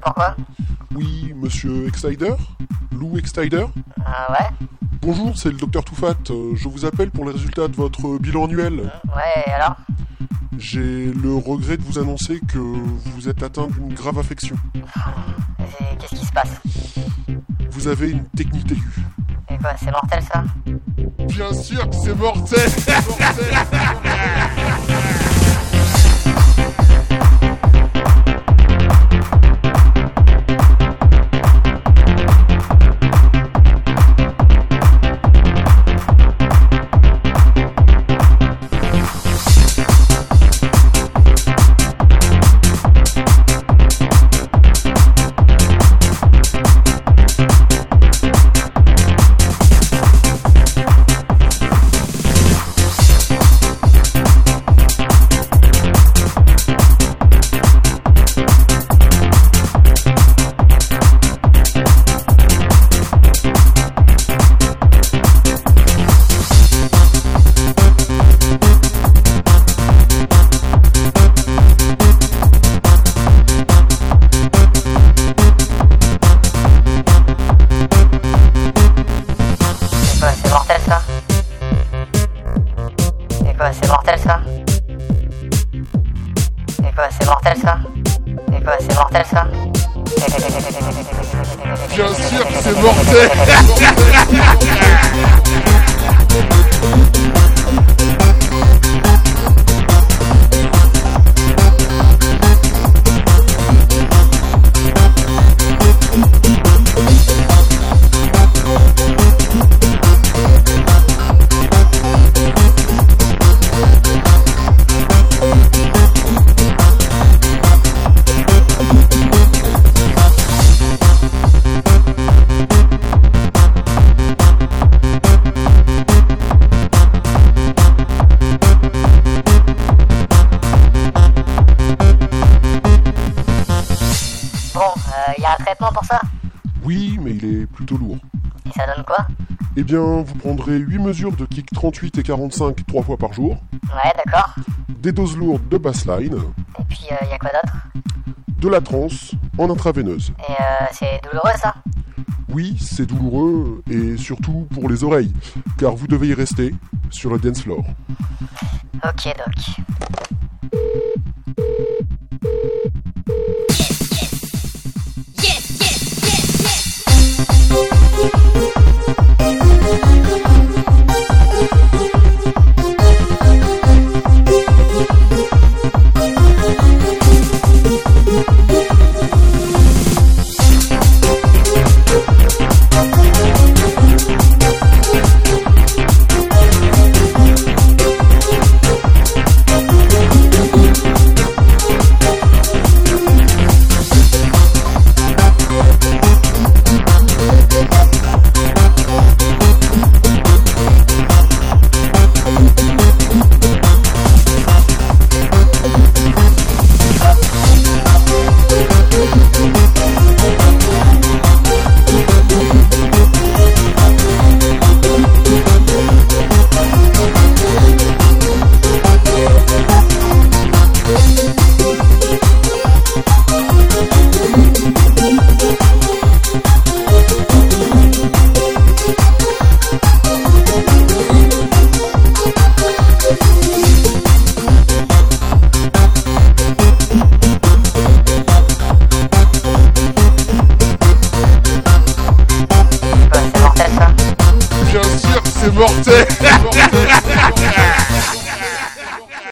c'est pourquoi Oui, monsieur Extider Lou Extider Euh, ouais. Bonjour, c'est le docteur Toufat. Euh, Je vous appelle pour les résultats de votre bilan annuel. Ouais, et alors? J'ai le regret de vous annoncer que vous êtes atteint d'une grave affection. Et Qu'est-ce qui se passe? Vous avez une technique aiguë. Et quoi, c'est mortel ça? Bien sûr que c'est mortel mortel ça. Et quoi, c'est mortel ça Et quoi, c'est mortel ça Et quoi, c'est mortel ça Bien sûr que c'est mortel mais il est plutôt lourd. Et ça donne quoi? Eh bien, vous prendrez 8 mesures de kick 38 et 45 3 fois par jour, Ouais, d'accord. des doses lourdes de bassline, Et puis, il y a quoi d'autre? De la transe en intraveineuse. Et euh, c'est douloureux ça? Oui, c'est douloureux et surtout pour les oreilles, car vous devez y rester sur le dance floor. Ok, doc. Et quoi,